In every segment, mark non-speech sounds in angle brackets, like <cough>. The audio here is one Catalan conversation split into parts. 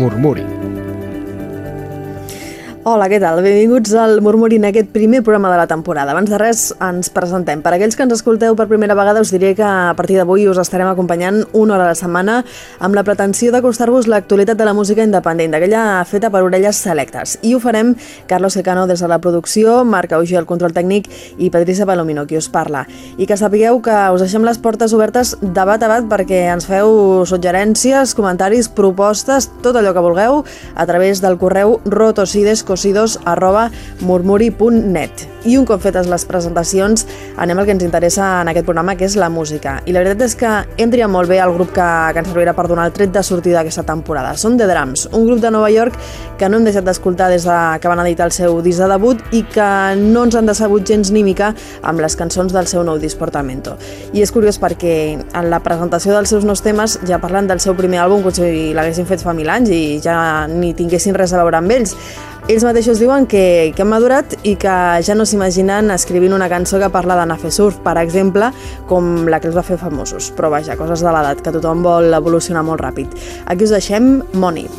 Murmuri. Hola, què tal? Benvinguts al Murmuri en aquest primer programa de la temporada. Abans de res, ens presentem. Per aquells que ens escolteu per primera vegada, us diré que a partir d'avui us estarem acompanyant una hora a la setmana amb la pretensió d'acostar-vos l'actualitat de la música independent, d'aquella feta per orelles selectes. I ho farem Carlos Secano des de la producció, Marc Auger el control tècnic i Patricia Palomino, qui us parla. I que sapigueu que us deixem les portes obertes de bat a bat perquè ens feu suggerències, comentaris, propostes, tot allò que vulgueu a través del correu rotosides arroba murmuri.net. I un cop fetes les presentacions, anem al que ens interessa en aquest programa, que és la música. I la veritat és que entra molt bé el grup que, que ens servirà per donar el tret de sortida d'aquesta temporada. Són The Drums, un grup de Nova York que no hem deixat d'escoltar des de que van editar el seu disc de debut i que no ens han decebut gens ni mica amb les cançons del seu nou disc Portamento. I és curiós perquè en la presentació dels seus nous temes ja parlen del seu primer àlbum com si l'haguessin fet fa mil anys i ja ni tinguessin res a veure amb ells. Ells mateixos diuen que, que han madurat i que ja no s'imaginen escrivint una cançó que parla d'anar a fer surf, per exemple, com la que els va fer famosos. Però vaja, coses de l'edat, que tothom vol evolucionar molt ràpid. Aquí us deixem Money.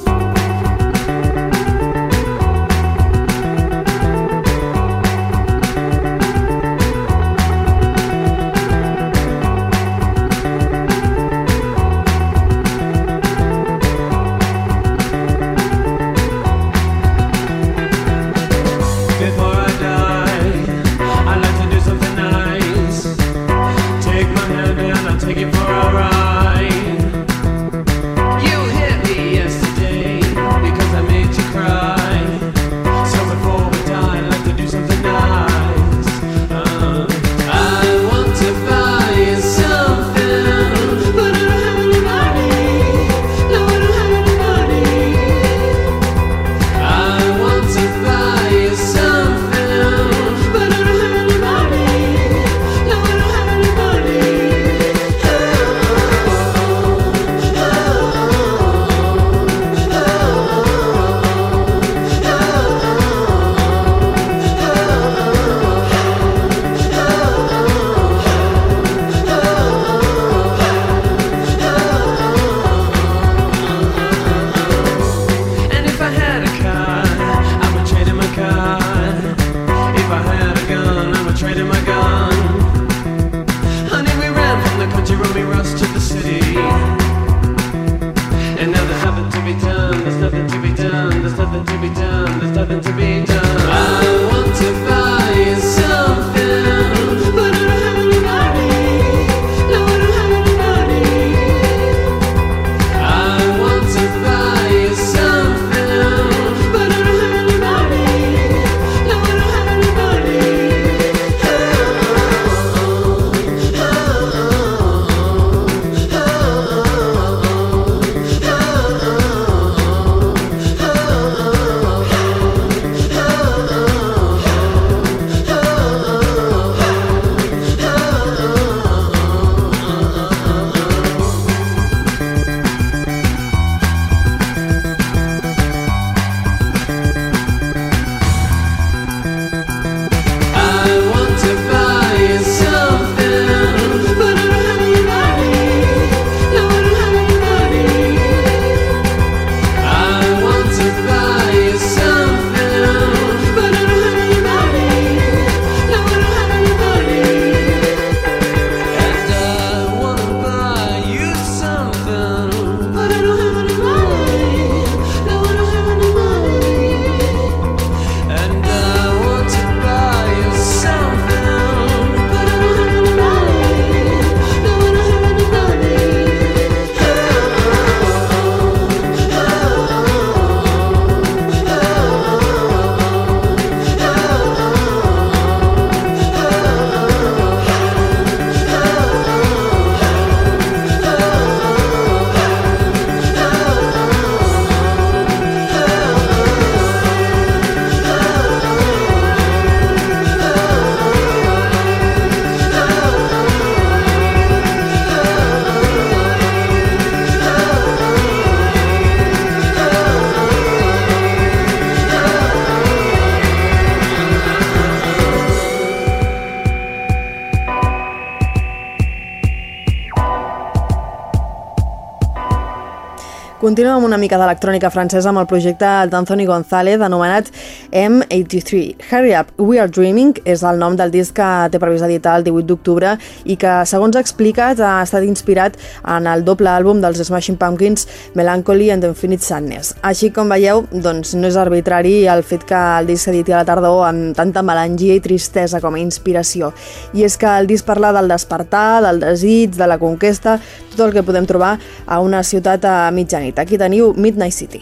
Continuem amb una mica d'electrònica francesa amb el projecte d'Anthony González anomenat M83. Hurry Up, We Are Dreaming és el nom del disc que té previst editar el 18 d'octubre i que, segons ha explicat, ha estat inspirat en el doble àlbum dels Smashing Pumpkins Melancholy and Infinite Sadness. Així com veieu, doncs no és arbitrari el fet que el disc s'editi a la tardor amb tanta melangia i tristesa com a inspiració. I és que el disc parla del despertar, del desig, de la conquesta, tot el que podem trobar a una ciutat a mitjanit Така Kentucky да ни у Midnight City.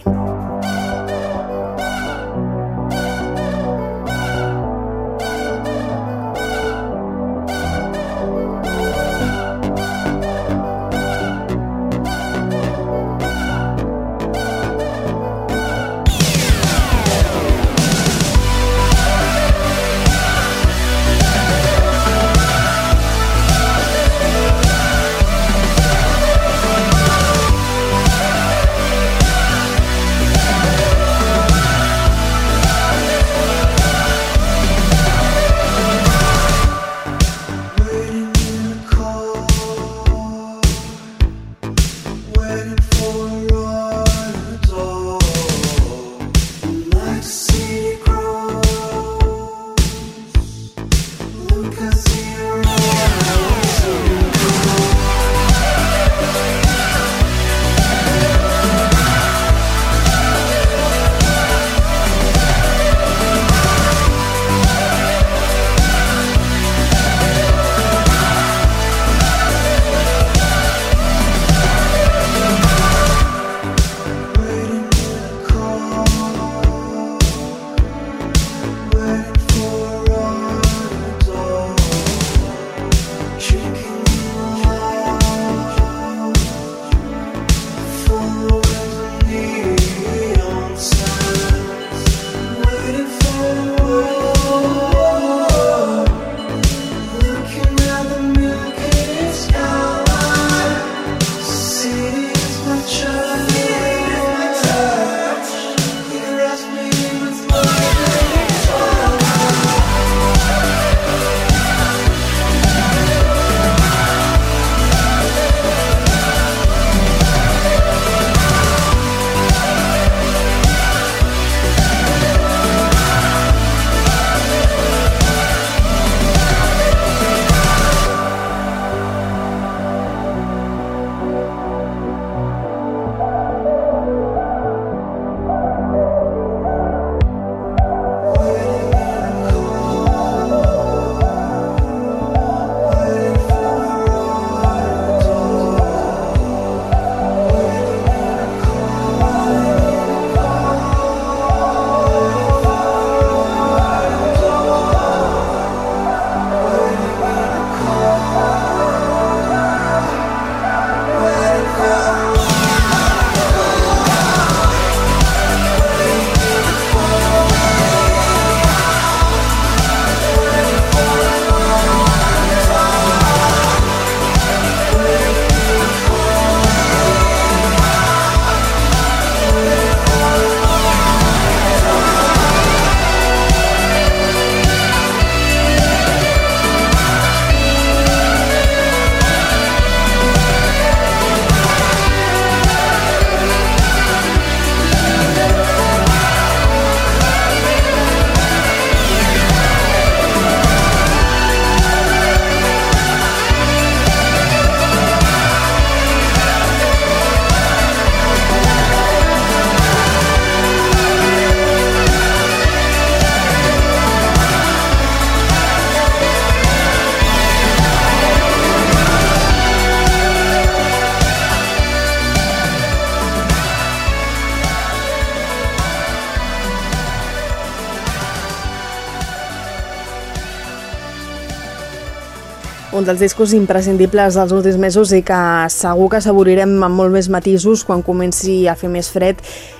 Dels discos imprescindibles dels últims mesos i que segur que assaborirem amb molt més matisos quan comenci a fer més fred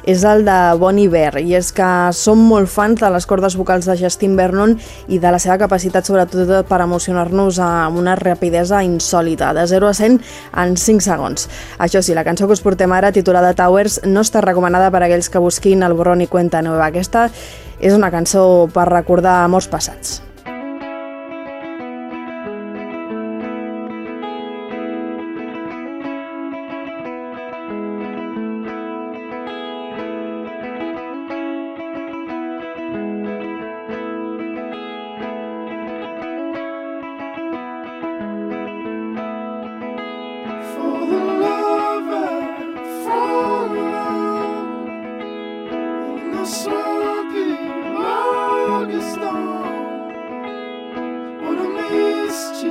és el de Bon Iver i és que som molt fans de les cordes vocals de Justin Vernon i de la seva capacitat sobretot per emocionar-nos amb una rapidesa insòlita, de 0 a 100 en 5 segons. Això sí, la cançó que us portem ara, titulada Towers, no està recomanada per a aquells que busquin el borrón i cuenta nova. Aquesta és una cançó per recordar amors passats. I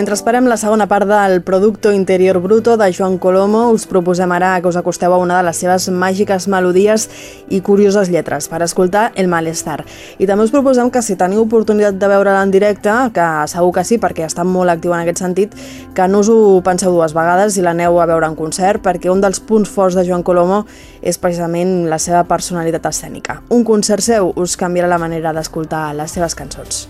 mentre esperem la segona part del Producto Interior Bruto de Joan Colomo, us proposem ara que us acosteu a una de les seves màgiques melodies i curioses lletres per escoltar El Malestar. I també us proposem que si teniu oportunitat de veure-la en directe, que segur que sí, perquè està molt actiu en aquest sentit, que no us ho penseu dues vegades i l'aneu a veure en concert, perquè un dels punts forts de Joan Colomo és precisament la seva personalitat escènica. Un concert seu us canviarà la manera d'escoltar les seves cançons.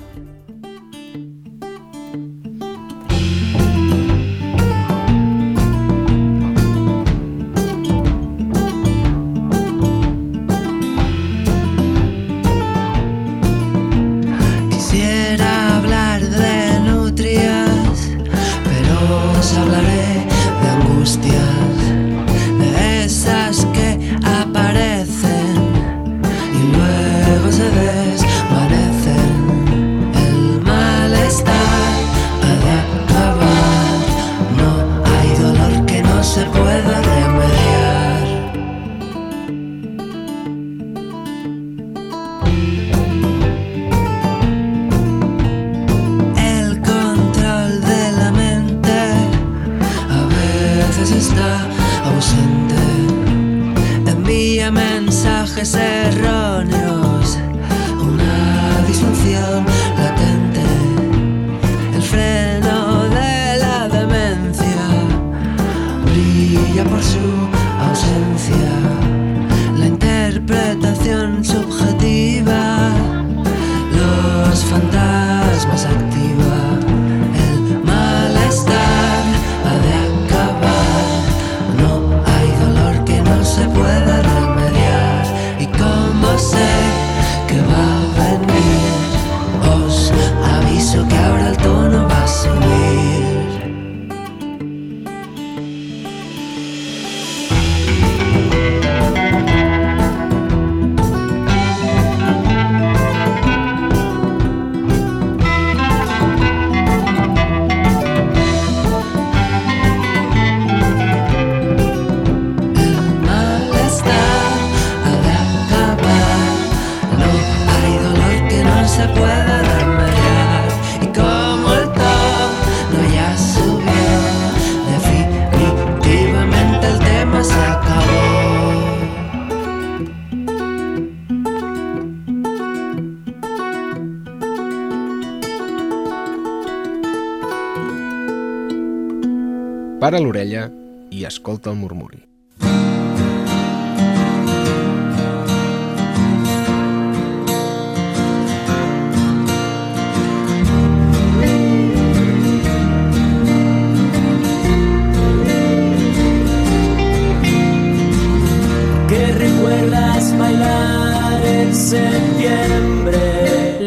Para l'orella i escolta el murmuri.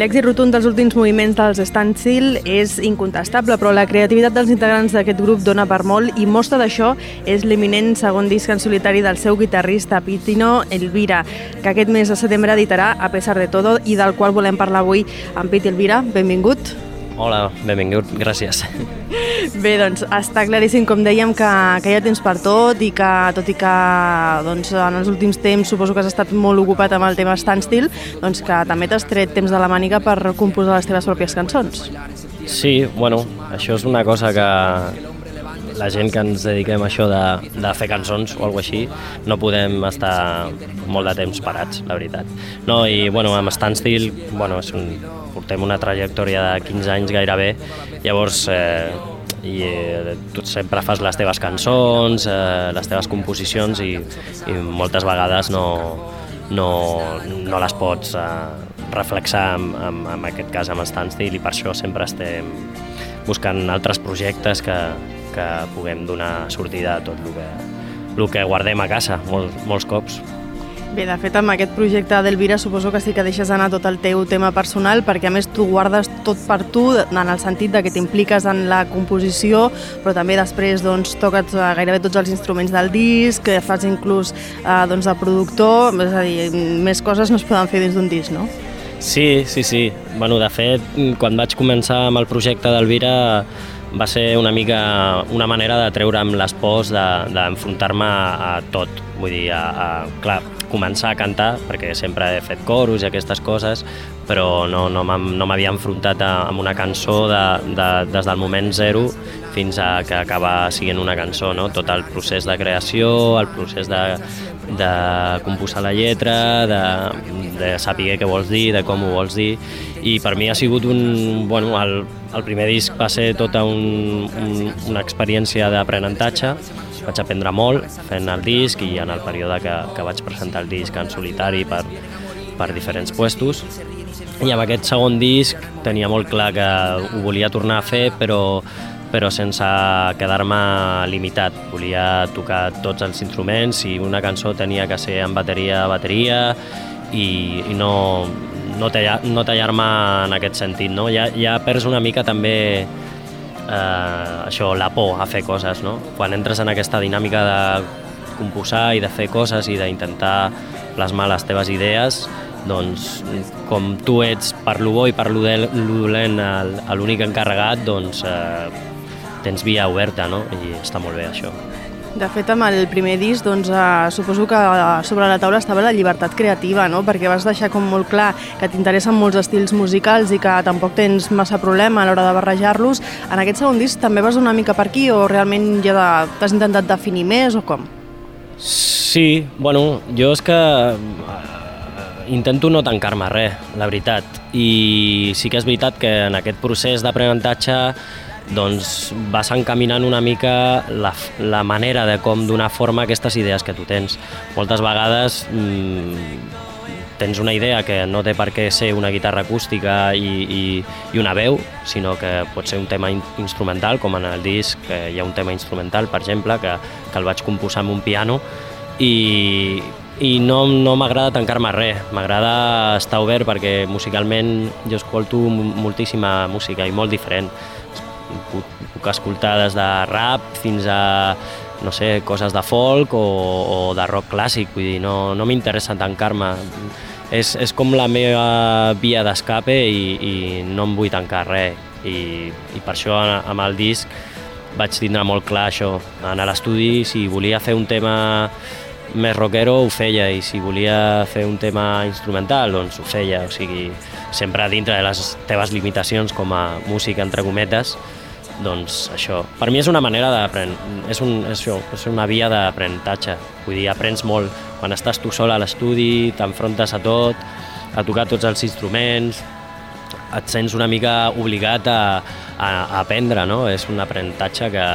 L'èxit rotund dels últims moviments dels Standstill és incontestable, però la creativitat dels integrants d'aquest grup dona per molt i mostra d'això és l'eminent segon disc en solitari del seu guitarrista Pitino Elvira, que aquest mes de setembre editarà A pesar de todo i del qual volem parlar avui amb Piti Elvira. Benvingut. Hola, benvingut, gràcies. Bé, doncs està claríssim, com dèiem, que, que hi ha temps per tot i que, tot i que doncs, en els últims temps suposo que has estat molt ocupat amb el tema Standstill, doncs que també t'has tret temps de la màniga per composar les teves pròpies cançons. Sí, bueno, això és una cosa que la gent que ens dediquem a això de, de fer cançons o alguna així, no podem estar molt de temps parats, la veritat. No, i bueno, amb Standstill, bueno, és un, portem una trajectòria de 15 anys gairebé, llavors eh, i eh, tu sempre fas les teves cançons, eh, les teves composicions i, i moltes vegades no, no, no les pots eh, reflexar en, en, en aquest cas amb Standstill i per això sempre estem buscant altres projectes que, que puguem donar sortida a tot el que, el que guardem a casa molts, molts cops. Bé, de fet, amb aquest projecte d'Elvira suposo que sí que deixes anar tot el teu tema personal, perquè a més tu guardes tot per tu, en el sentit de que t'impliques en la composició, però també després doncs, toques eh, gairebé tots els instruments del disc, que fas inclús eh, doncs, de productor, és a dir, més coses no es poden fer dins d'un disc, no? Sí, sí, sí. Bueno, de fet, quan vaig començar amb el projecte d'Elvira va ser una mica una manera de treure'm les pors d'enfrontar-me de, a tot. Vull dir, a, a, clar, començar a cantar, perquè sempre he fet coros i aquestes coses, però no, no m'havia no enfrontat amb una cançó de, de, des del moment zero fins a que acaba siguent una cançó, no? Tot el procés de creació, el procés de, de composar la lletra, de, de saber què vols dir, de com ho vols dir, i per mi ha sigut un... Bueno, el, el primer disc va ser tota un, un, una experiència d'aprenentatge, vaig aprendre molt fent el disc i en el període que, que vaig presentar el disc en solitari per, per diferents puestos. I amb aquest segon disc tenia molt clar que ho volia tornar a fer, però, però sense quedar-me limitat. Volia tocar tots els instruments i una cançó tenia que ser en bateria a bateria i, i no, no, tallar, no tallar-me en aquest sentit. No? Ja, ja perds una mica també eh, això, la por a fer coses, no? Quan entres en aquesta dinàmica de composar i de fer coses i d'intentar plasmar les teves idees, doncs com tu ets per lo bo i per lo dolent l'únic encarregat, doncs eh, tens via oberta, no? I està molt bé això. De fet, amb el primer disc, doncs, eh, suposo que eh, sobre la taula estava la llibertat creativa, no? perquè vas deixar com molt clar que t'interessen molts estils musicals i que tampoc tens massa problema a l'hora de barrejar-los. En aquest segon disc també vas una mica per aquí o realment ja t'has intentat definir més o com? Sí, bueno, jo és que eh, intento no tancar-me res, la veritat. I sí que és veritat que en aquest procés d'aprenentatge doncs vas encaminant una mica la, la manera de com donar forma a aquestes idees que tu tens. Moltes vegades mmm, tens una idea que no té per què ser una guitarra acústica i, i, i una veu, sinó que pot ser un tema in instrumental, com en el disc que hi ha un tema instrumental, per exemple, que, que el vaig composar amb un piano, i, i no, no m'agrada tancar-me res, m'agrada estar obert perquè musicalment jo escolto moltíssima música i molt diferent puc, puc escoltar des de rap fins a no sé, coses de folk o, o de rock clàssic, vull dir, no, no m'interessa tancar-me. És, és com la meva via d'escape i, i no em vull tancar res. I, I per això amb el disc vaig tindre molt clar això, anar a l'estudi, si volia fer un tema més rockero ho feia i si volia fer un tema instrumental doncs ho feia, o sigui, sempre dintre de les teves limitacions com a músic entre cometes, doncs això, per mi és una manera d'aprendre, és, un, és, això, és una via d'aprenentatge, vull dir, aprens molt. Quan estàs tu sol a l'estudi, t'enfrontes a tot, a tocar tots els instruments, et sents una mica obligat a, a, a aprendre, no? És un aprenentatge que,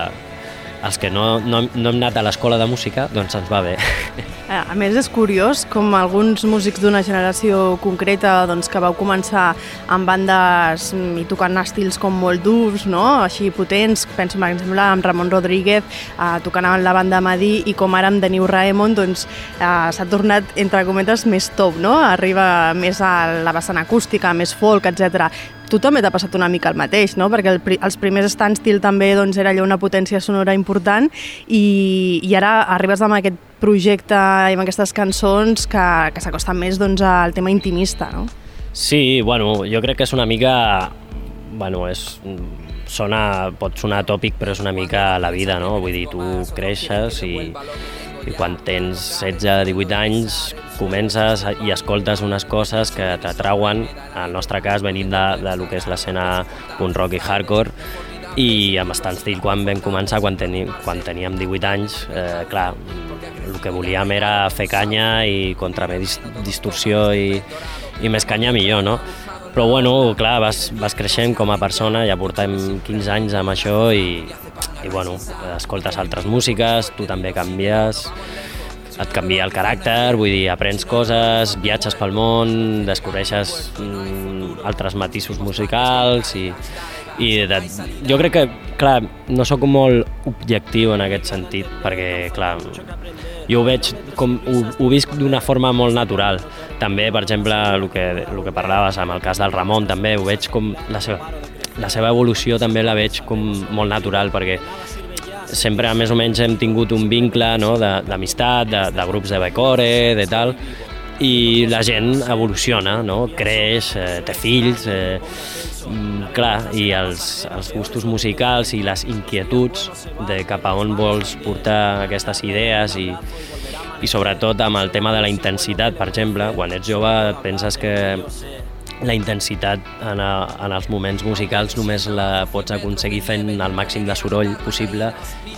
els que no, no, no hem anat a l'escola de música, doncs ens va bé. <laughs> A més, és curiós com alguns músics d'una generació concreta doncs, que vau començar amb bandes i tocant estils com molt durs, no? així potents, penso per exemple amb Ramon Rodríguez, eh, tocant amb la banda Madí i com ara amb Deniu Raemon doncs, eh, s'ha tornat, entre cometes, més top, no? arriba més a la vessant acústica, més folk, etc tu també t'ha passat una mica el mateix, no? perquè el, els primers Standstill també doncs, era allò una potència sonora important i, i ara arribes amb aquest projecte i amb aquestes cançons que, que s'acosten més doncs, al tema intimista, no? Sí, bueno, jo crec que és una mica... Bueno, és, sona, pot sonar tòpic, però és una mica la vida, no? Vull dir, tu creixes i, i quan tens 16-18 anys comences i escoltes unes coses que t'atrauen, en el nostre cas venint de, de lo que és l'escena punk rock i hardcore, i amb Standstill quan vam començar, quan, teni, quan teníem 18 anys, eh, clar, el que volíem era fer canya i contra més distorsió i, i més canya millor, no? Però bueno, clar, vas, vas creixent com a persona, ja portem 15 anys amb això i, i bueno, escoltes altres músiques, tu també canvies, et canvia el caràcter, vull dir, aprens coses, viatges pel món, descobreixes mm, altres matisos musicals i, i de, jo crec que, clar, no sóc molt objectiu en aquest sentit, perquè, clar, jo ho veig com, ho, ho visc d'una forma molt natural. També, per exemple, el que, el que parlaves amb el cas del Ramon, també ho veig com la seva, la seva evolució també la veig com molt natural, perquè sempre més o menys hem tingut un vincle no, d'amistat, de, de, de grups de becore, de tal, i la gent evoluciona, no? creix, eh, té fills, eh, clar, i els, els gustos musicals i les inquietuds de cap a on vols portar aquestes idees i, i sobretot amb el tema de la intensitat, per exemple, quan ets jove penses que la intensitat en, a, en els moments musicals només la pots aconseguir fent el màxim de soroll possible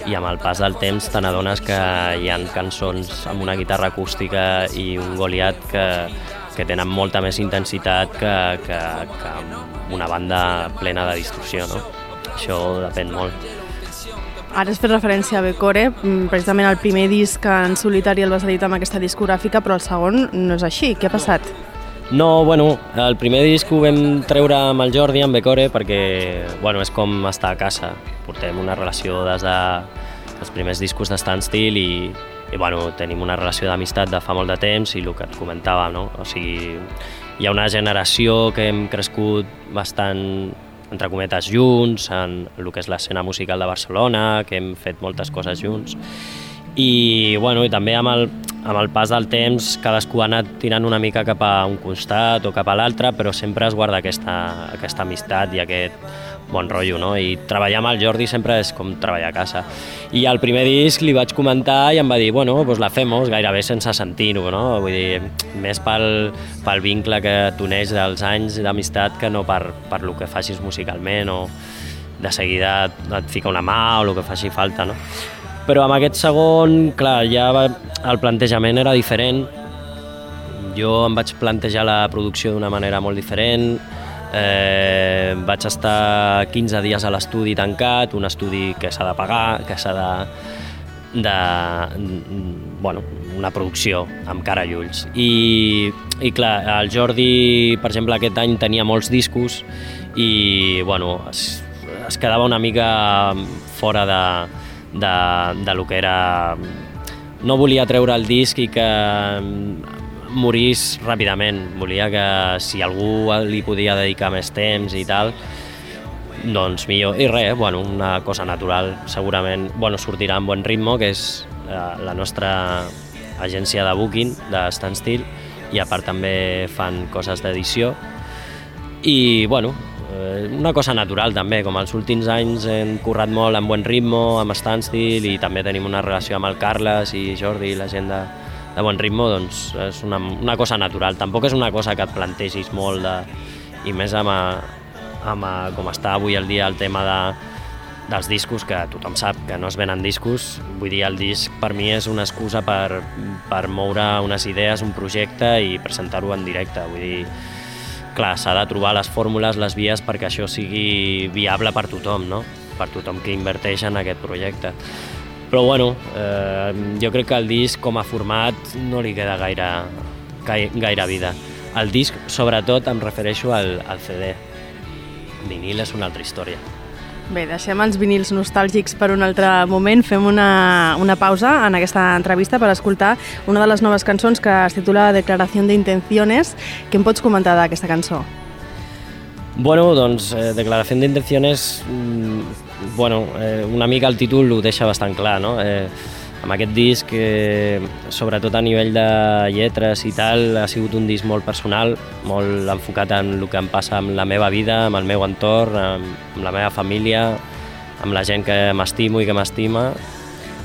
i amb el pas del temps te n'adones que hi han cançons amb una guitarra acústica i un goliat que, que tenen molta més intensitat que, que, que una banda plena de distorsió. No? Això depèn molt. Ara has fet referència a Becore, mm, precisament el primer disc en solitari el vas editar amb aquesta discogràfica, però el segon no és així. Què ha passat? No, bueno, el primer disc ho vam treure amb el Jordi, amb Becore, perquè bueno, és com estar a casa. Portem una relació des de els primers discos de Standstill i, i bueno, tenim una relació d'amistat de fa molt de temps i el que et comentava, no? O sigui, hi ha una generació que hem crescut bastant entre cometes junts, en el que és l'escena musical de Barcelona, que hem fet moltes coses junts i, bueno, i també amb el, amb el pas del temps cadascú ha anat tirant una mica cap a un costat o cap a l'altre, però sempre es guarda aquesta, aquesta amistat i aquest bon rotllo, no? I treballar amb el Jordi sempre és com treballar a casa. I al primer disc li vaig comentar i em va dir, bueno, pues la femos gairebé sense sentir-ho, no? Vull dir, més pel, pel vincle que t'uneix dels anys d'amistat que no per, per lo que facis musicalment o de seguida et fica una mà o el que faci falta, no? Però amb aquest segon, clar, ja va, el plantejament era diferent. Jo em vaig plantejar la producció d'una manera molt diferent. Eh, vaig estar 15 dies a l'estudi tancat, un estudi que s'ha de pagar, que s'ha de, de bueno, una producció amb cara i ulls. I, I clar, el Jordi, per exemple, aquest any tenia molts discos i bueno, es, es quedava una mica fora de, de, de lo que era... No volia treure el disc i que morís ràpidament. Volia que si algú li podia dedicar més temps i tal, doncs millor. I res, bueno, una cosa natural, segurament bueno, sortirà en bon ritme, que és la, la nostra agència de booking de Standstill, i a part també fan coses d'edició. I, bueno, Eh, una cosa natural també, com els últims anys hem currat molt amb bon ritme, amb standstill i també tenim una relació amb el Carles i Jordi, la gent de, de bon ritme, doncs és una, una cosa natural. Tampoc és una cosa que et plantegis molt de, i més amb, a, amb a, com està avui el dia el tema de, dels discos, que tothom sap que no es venen discos, vull dir, el disc per mi és una excusa per, per moure unes idees, un projecte i presentar-ho en directe, vull dir, clar, s'ha de trobar les fórmules, les vies perquè això sigui viable per tothom, no? per tothom que inverteix en aquest projecte. Però bueno, eh, jo crec que el disc com a format no li queda gaire, gaire vida. El disc, sobretot, em refereixo al, al CD. Vinil és una altra història. Bé, deixem els vinils nostàlgics per un altre moment. Fem una, una pausa en aquesta entrevista per escoltar una de les noves cançons que es titula Declaració d'intenciones. Què em pots comentar d'aquesta cançó? Bueno, doncs, eh, Declaració d'intenciones, mm, bueno, eh, una mica el títol ho deixa bastant clar, no? Eh, amb aquest disc, eh, sobretot a nivell de lletres i tal, ha sigut un disc molt personal, molt enfocat en el que em passa amb la meva vida, amb el meu entorn, amb, amb la meva família, amb la gent que m'estimo i que m'estima,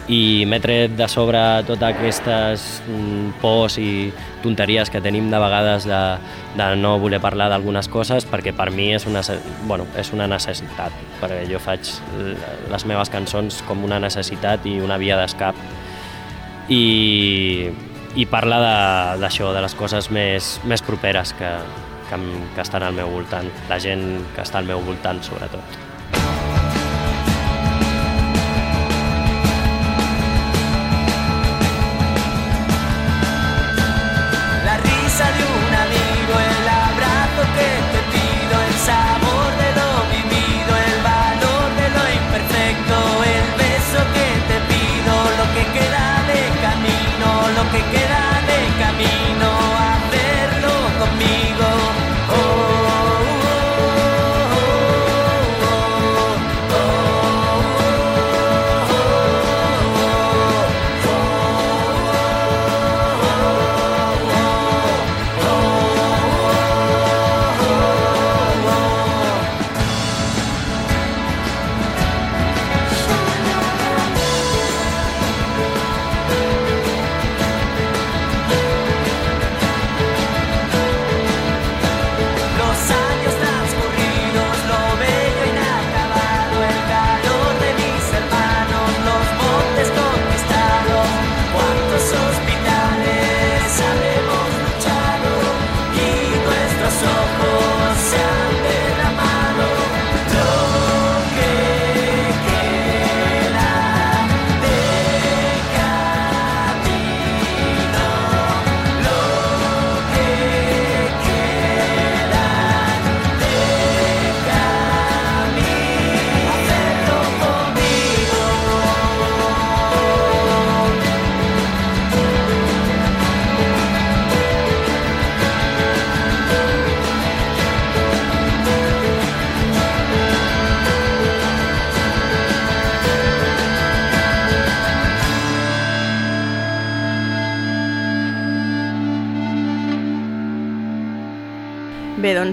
i m'he tret de sobre totes aquestes mm, pors i tonteries que tenim de vegades de, de no voler parlar d'algunes coses perquè per mi és una, bueno, és una necessitat, perquè jo faig les meves cançons com una necessitat i una via d'escap i, i parla d'això, de, de les coses més, més properes que, que, que estan al meu voltant, la gent que està al meu voltant sobretot.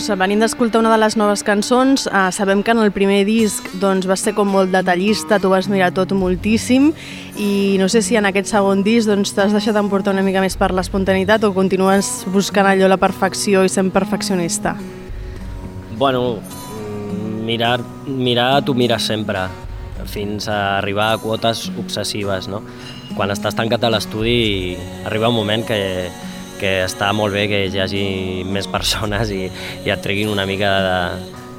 Doncs venim d'escoltar una de les noves cançons. Uh, sabem que en el primer disc doncs, vas ser com molt detallista, tu vas mirar tot moltíssim i no sé si en aquest segon disc doncs, t'has deixat emportar una mica més per l'espontaneïtat o continues buscant allò la perfecció i sent perfeccionista? Bueno, mirar, mirar tu mires sempre fins a arribar a quotes obsessives, no? Quan estàs tancat a l'estudi arriba un moment que que està molt bé que hi hagi més persones i, i et treguin una mica de,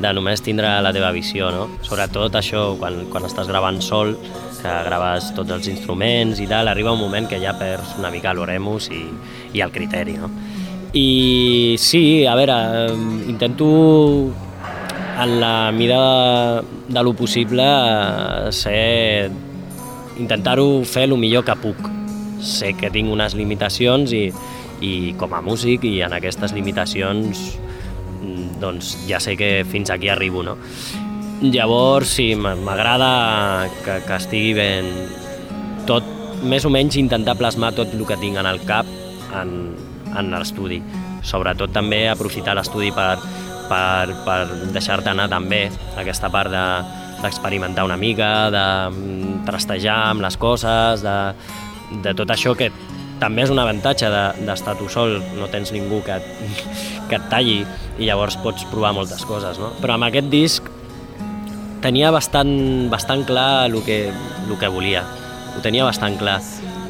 de només tindre la teva visió, no? Sobretot això, quan, quan estàs gravant sol, que graves tots els instruments i tal, arriba un moment que ja perds una mica l'oremus i, i el criteri, no? I sí, a veure, intento en la mida de, de lo possible ser intentar-ho fer el millor que puc. Sé que tinc unes limitacions i, i com a músic i en aquestes limitacions mm, doncs ja sé que fins aquí arribo, no? Llavors, sí, m'agrada que, que estigui ben tot, més o menys intentar plasmar tot el que tinc en el cap en, en l'estudi. Sobretot també aprofitar l'estudi per, per, per deixar-te anar també aquesta part de, d'experimentar una mica, de mm, trastejar amb les coses, de, de tot això que també és un avantatge d'estar de, tu sol, no tens ningú que et, <laughs> que et talli i llavors pots provar moltes coses, no? Però amb aquest disc tenia bastant, bastant clar el que, el que volia, ho tenia bastant clar.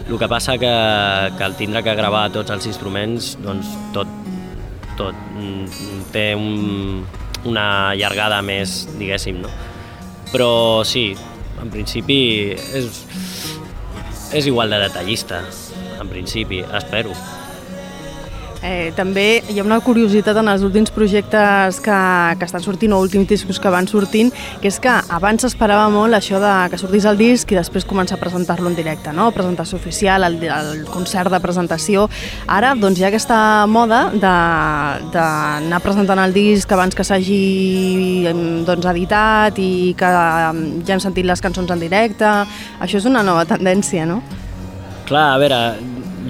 El que passa que, que al tindre que gravar tots els instruments, doncs tot, tot mm, té un, una llargada més, diguéssim, no? Però sí, en principi és, és igual de detallista, en principi, espero. Eh, també hi ha una curiositat en els últims projectes que, que estan sortint o últims discos que van sortint, que és que abans s'esperava molt això de que sortís el disc i després començar a presentar-lo en directe, no? presentació oficial, el, el concert de presentació. Ara doncs, hi ha aquesta moda d'anar presentant el disc abans que s'hagi doncs, editat i que ja hem sentit les cançons en directe. Això és una nova tendència, no? Clar, a veure,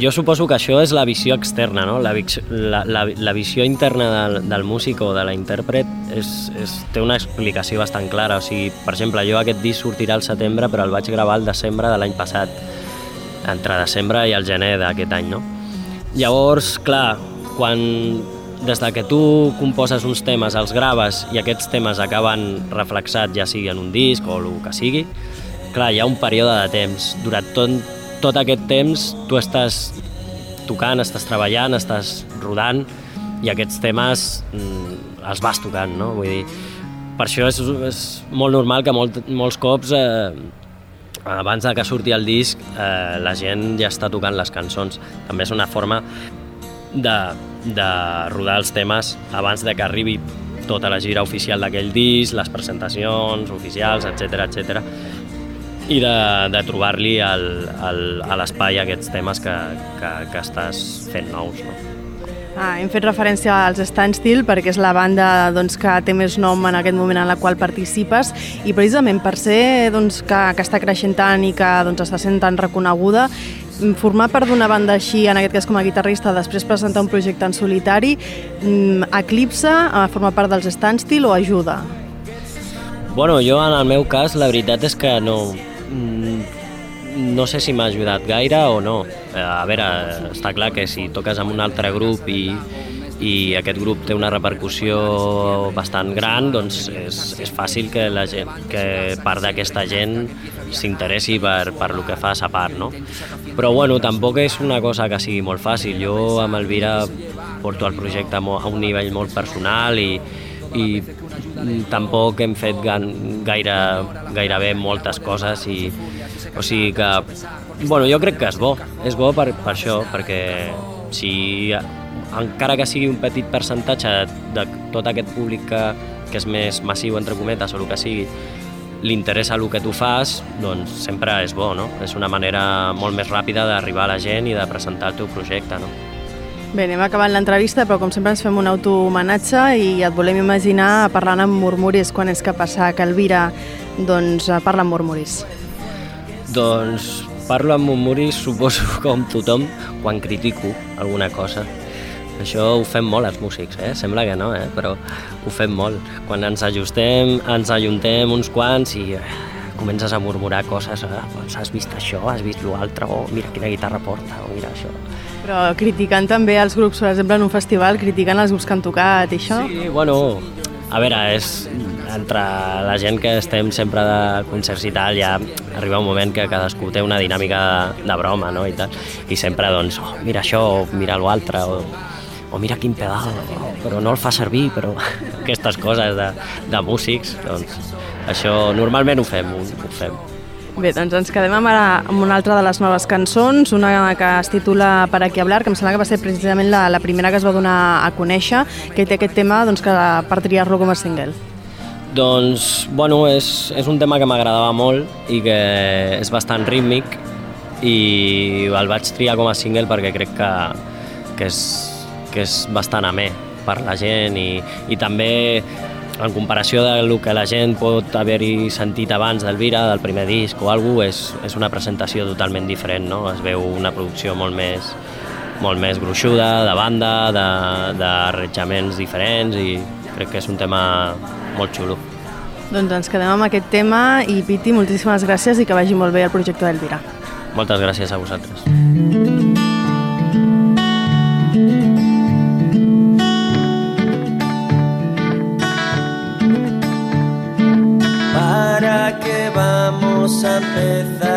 jo suposo que això és la visió externa, no? la, la, la, la visió interna del, del músic o de la intèrpret és, és, té una explicació bastant clara. O sigui, per exemple, jo aquest disc sortirà al setembre, però el vaig gravar al desembre de l'any passat, entre desembre i el gener d'aquest any. No? Llavors, clar, quan des de que tu composes uns temes, els graves i aquests temes acaben reflexats ja sigui en un disc o el que sigui, clar, hi ha un període de temps. Durant tot, tot aquest temps tu estàs tocant, estàs treballant, estàs rodant i aquests temes mm, els vas tocant, no? Vull dir, per això és, és molt normal que molt, molts cops eh, abans de que surti el disc eh, la gent ja està tocant les cançons. També és una forma de, de rodar els temes abans de que arribi tota la gira oficial d'aquell disc, les presentacions oficials, etc etc i de, de trobar-li a l'espai aquests temes que, que, que estàs fent nous. No? Ah, hem fet referència als Standstill perquè és la banda doncs, que té més nom en aquest moment en la qual participes i precisament per ser doncs, que, que està creixent tant i que doncs, està sent tan reconeguda formar part d'una banda així, en aquest cas com a guitarrista, després presentar un projecte en solitari, mm, eclipsa a formar part dels Standstill o ajuda? Bueno, jo en el meu cas la veritat és que no, no sé si m'ha ajudat gaire o no. Eh, a veure, està clar que si toques amb un altre grup i, i aquest grup té una repercussió bastant gran, doncs és, és fàcil que, la gent, que part d'aquesta gent s'interessi per, per lo que fas a part, no? Però bueno, tampoc és una cosa que sigui molt fàcil. Jo amb Elvira porto el projecte a un nivell molt personal i, i tampoc hem fet gaire, gairebé moltes coses i o sigui que, bueno, jo crec que és bo, és bo per, per això, perquè si encara que sigui un petit percentatge de, de tot aquest públic que, que és més massiu, entre cometes, o el que sigui, li interessa el que tu fas, doncs sempre és bo, no? És una manera molt més ràpida d'arribar a la gent i de presentar el teu projecte, no? Bé, anem acabant l'entrevista, però com sempre ens fem un autohomenatge i et volem imaginar parlant amb murmuris quan és que passa que Elvira doncs, parla amb murmuris. Doncs parlo amb murmuris, suposo, <laughs> com tothom, quan critico alguna cosa. Això ho fem molt els músics, eh? Sembla que no, eh? però ho fem molt. Quan ens ajustem, ens ajuntem uns quants i eh, comences a murmurar coses, eh? Has vist això, has vist l'altre, o mira quina guitarra porta, o mira això. Però criticant també els grups, per exemple, en un festival, criticant els grups que han tocat i això? Sí, bueno, a veure, és entre la gent que estem sempre de concerts i tal, ja arriba un moment que cadascú té una dinàmica de, de broma, no?, i tal. I sempre, doncs, oh, mira això, o mira l'altre, o, o mira quin pedal, però no el fa servir, però <laughs> aquestes coses de, de músics, doncs, això normalment ho fem, ho, ho fem. Bé, doncs ens quedem amb, ara, amb una altra de les noves cançons, una que es titula Per aquí hablar, que em sembla que va ser precisament la, la primera que es va donar a conèixer, que té aquest tema doncs, que per triar-lo com a single. Doncs, bueno, és, és un tema que m'agradava molt i que és bastant rítmic i el vaig triar com a single perquè crec que, que, és, que és bastant amè per la gent i, i també en comparació del que la gent pot haver-hi sentit abans d'Elvira, del primer disc o alguna cosa, és, és una presentació totalment diferent, no? Es veu una producció molt més, molt més gruixuda, de banda, d'arretjaments diferents i crec que és un tema molt xulo. Doncs ens quedem amb aquest tema i Piti, moltíssimes gràcies i que vagi molt bé el projecte d'Elvira. Moltes gràcies a vosaltres. Mm -hmm. cabeza.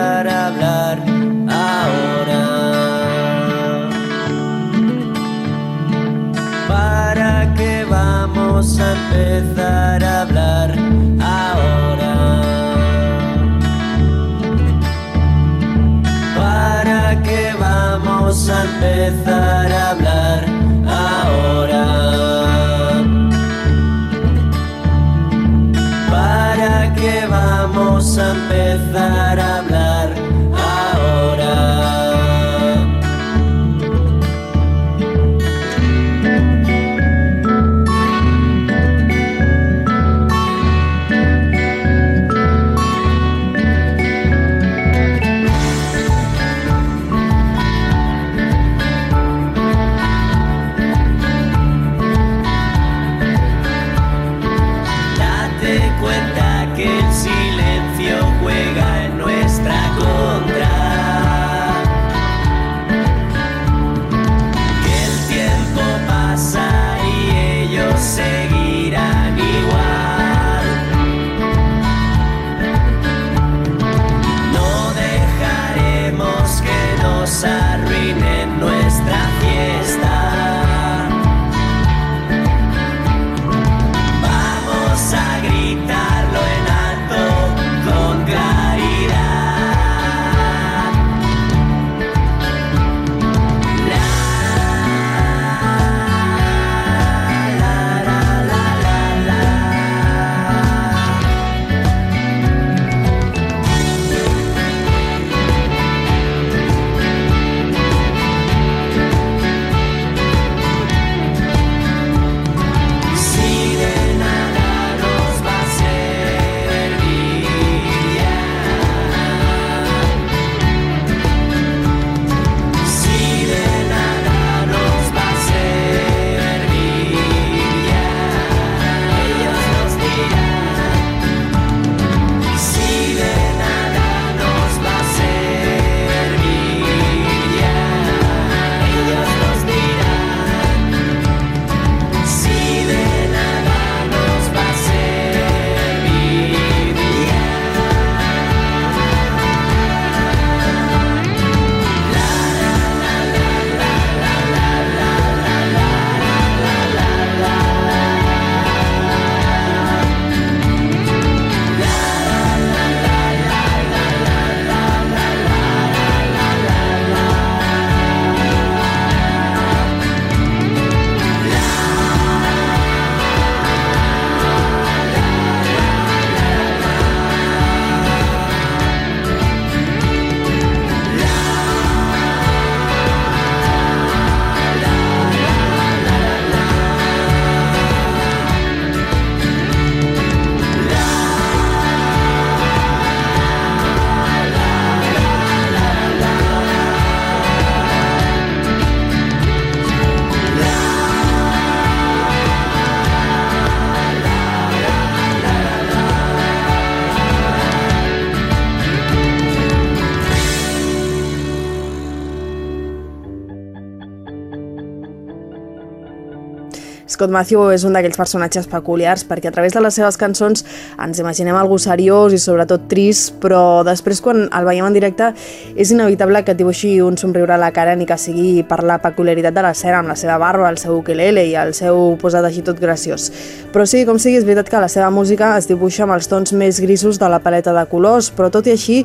Scott Matthew és un d'aquells personatges peculiars perquè a través de les seves cançons ens imaginem algú seriós i sobretot trist, però després quan el veiem en directe és inevitable que et dibuixi un somriure a la cara ni que sigui per la peculiaritat de l'escena amb la seva barba, el seu ukelele i el seu posat així tot graciós. Però sí, com sigui, és veritat que la seva música es dibuixa amb els tons més grisos de la paleta de colors, però tot i així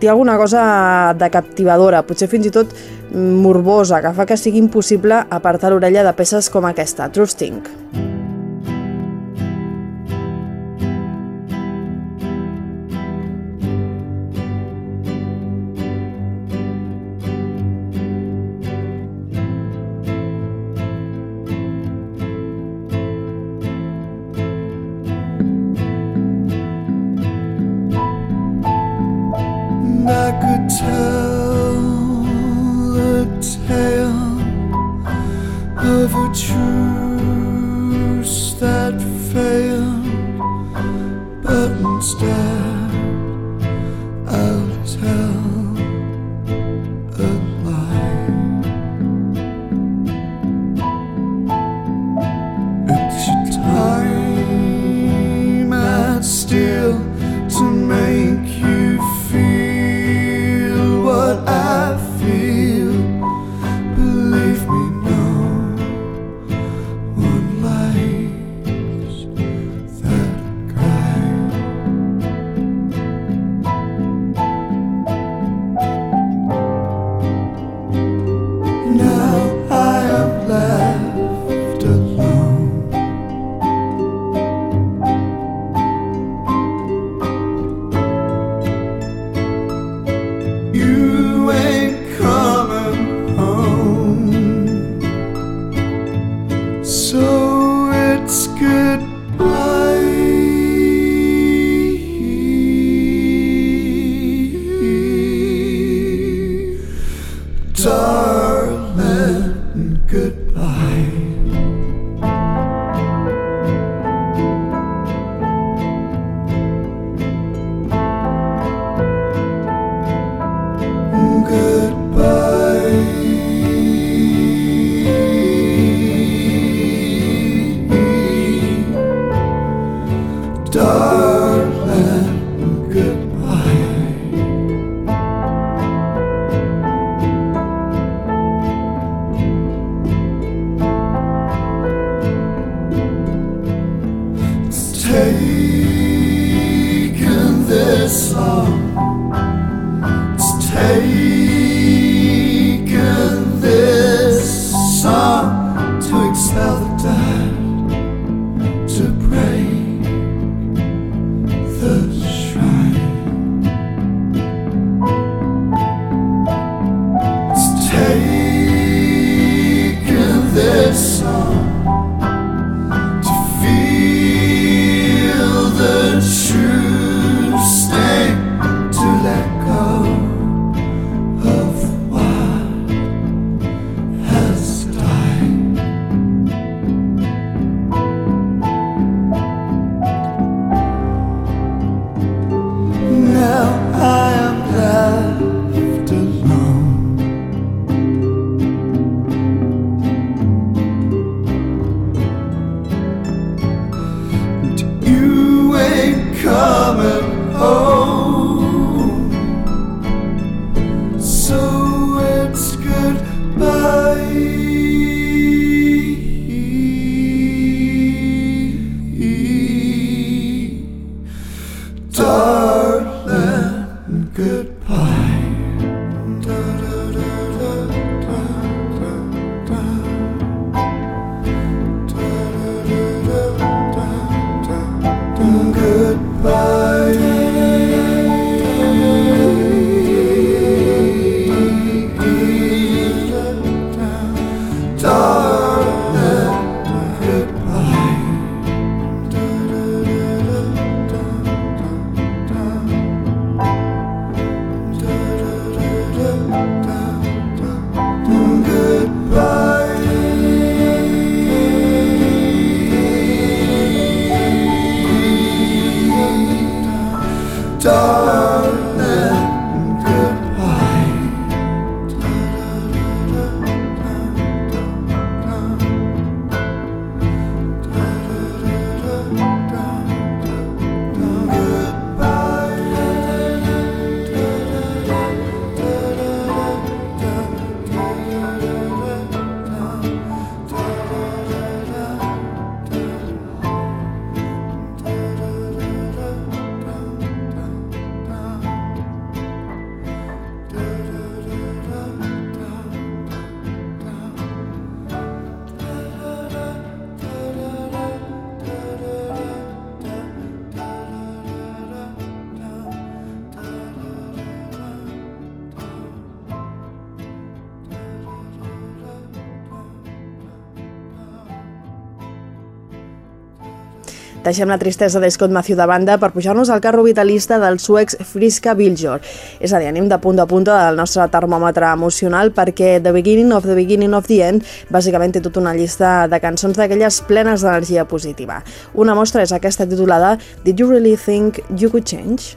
té alguna cosa de captivadora, potser fins i tot morbosa, que fa que sigui impossible apartar l'orella de peces com aquesta, Trusting. I Deixem la tristesa de Scott Matthew de banda per pujar-nos al carro vitalista del suecs Friska Biljor. És a dir, anem de punta a punta del nostre termòmetre emocional perquè The Beginning of the Beginning of the End bàsicament té tota una llista de cançons d'aquelles plenes d'energia positiva. Una mostra és aquesta titulada Did you really think you could change?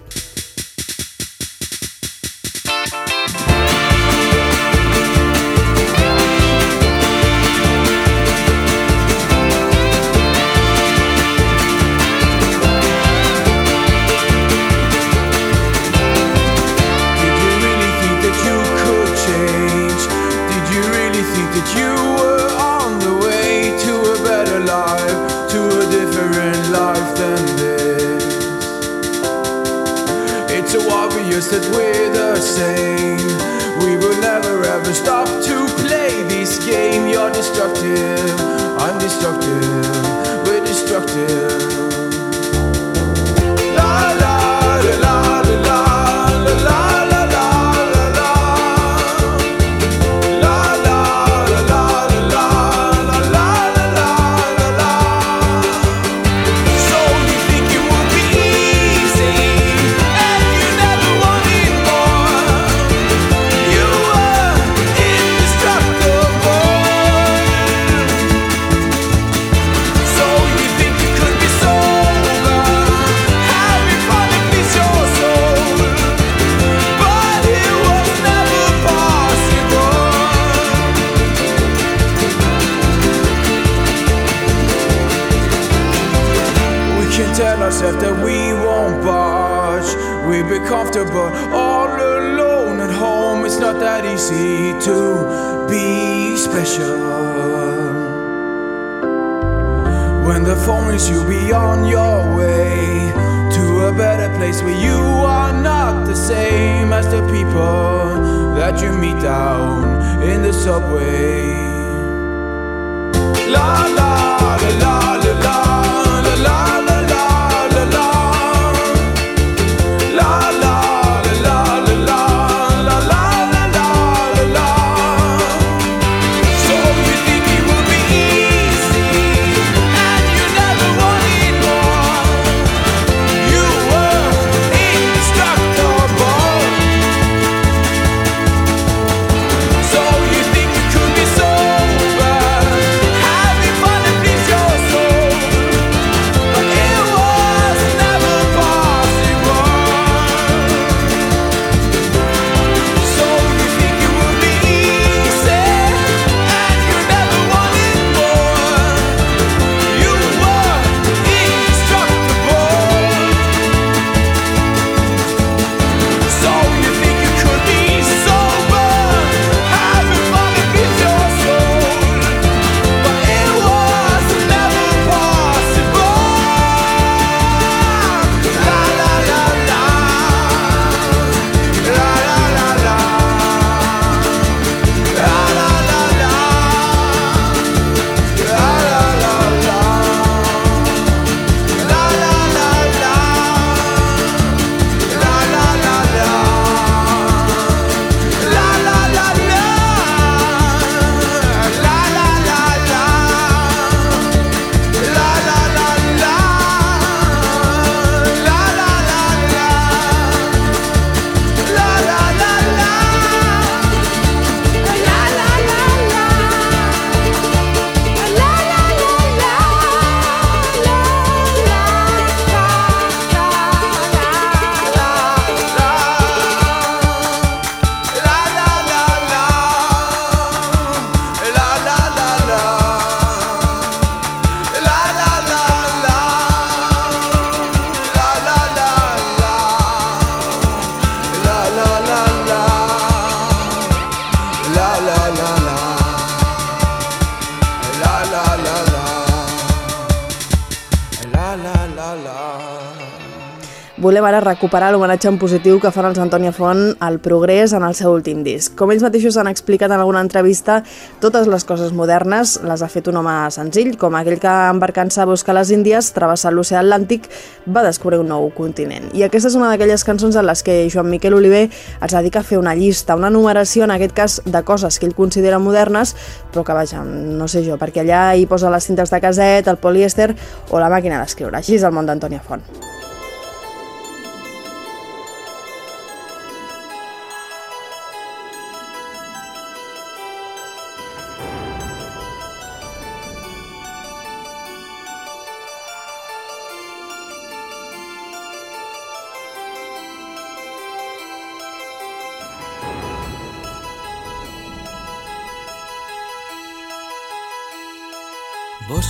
Volem ara recuperar l'homenatge en positiu que fan els Antònia Font al progrés en el seu últim disc. Com ells mateixos han explicat en alguna entrevista, totes les coses modernes les ha fet un home senzill, com aquell que embarcant-se a buscar les Índies, travessant l'oceà Atlàntic, va descobrir un nou continent. I aquesta és una d'aquelles cançons en les que Joan Miquel Oliver es dedica a fer una llista, una numeració, en aquest cas, de coses que ell considera modernes, però que, vaja, no sé jo, perquè allà hi posa les cintes de caset, el polièster o la màquina d'escriure. Així és el món d'Antònia Font.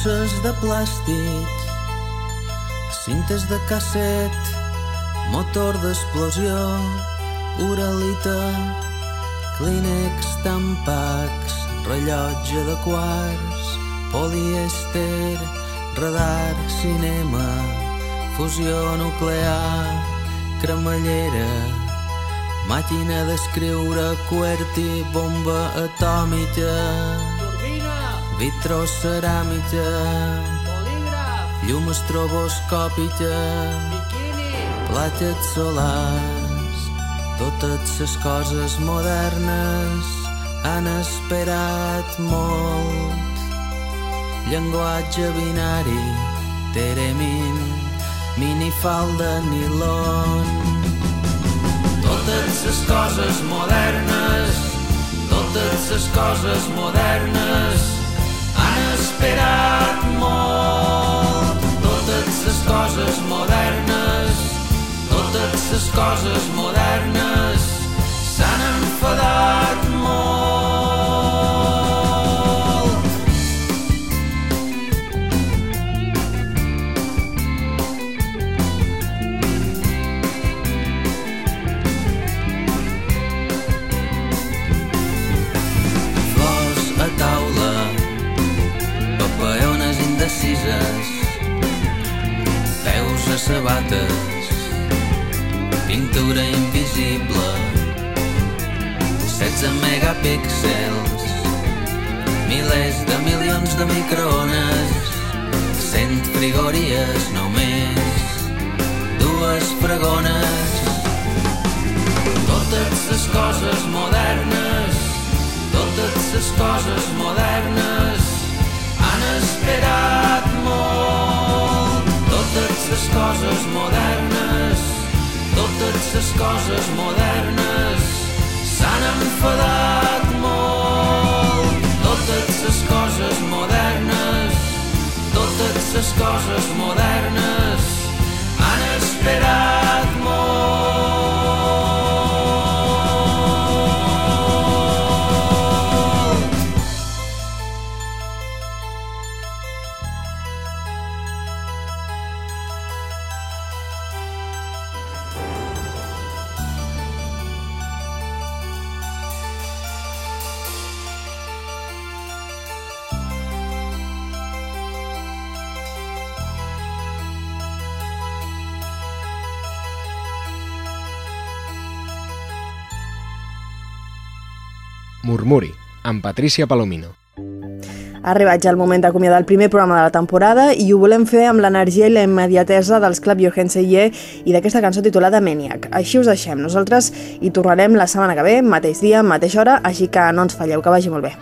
Bosses de plàstic, cintes de casset, motor d'explosió, uralita, clínex, tampacs, rellotge de quarts, polièster, radar, cinema, fusió nuclear, cremallera, màquina d'escriure, QWERTY, bomba atòmica, vitroceràmica, llum estroboscòpica, platges solars, totes les coses modernes han esperat molt. Llenguatge binari, teremin, minifalda, nilon. Totes les coses modernes, totes les coses modernes esperat molt. Totes les coses modernes, totes les coses modernes sabates, pintura invisible, 16 megapíxels, milers de milions de microones, 100 frigories només, dues fregones. Totes les coses modernes, totes les coses modernes han esperat molt. Les coses modernes, totes les coses modernes s'han enfadat molt. Totes les coses modernes, totes les coses modernes han esperat molt. Murmuri, amb Patricia Palomino. Ha arribat ja el moment d'acomiadar el primer programa de la temporada i ho volem fer amb l'energia i la immediatesa dels Club Johanse Ye i d'aquesta cançó titulada Maniac. Així us deixem. Nosaltres hi tornarem la setmana que ve, mateix dia, mateixa hora, així que no ens falleu, que vagi molt bé.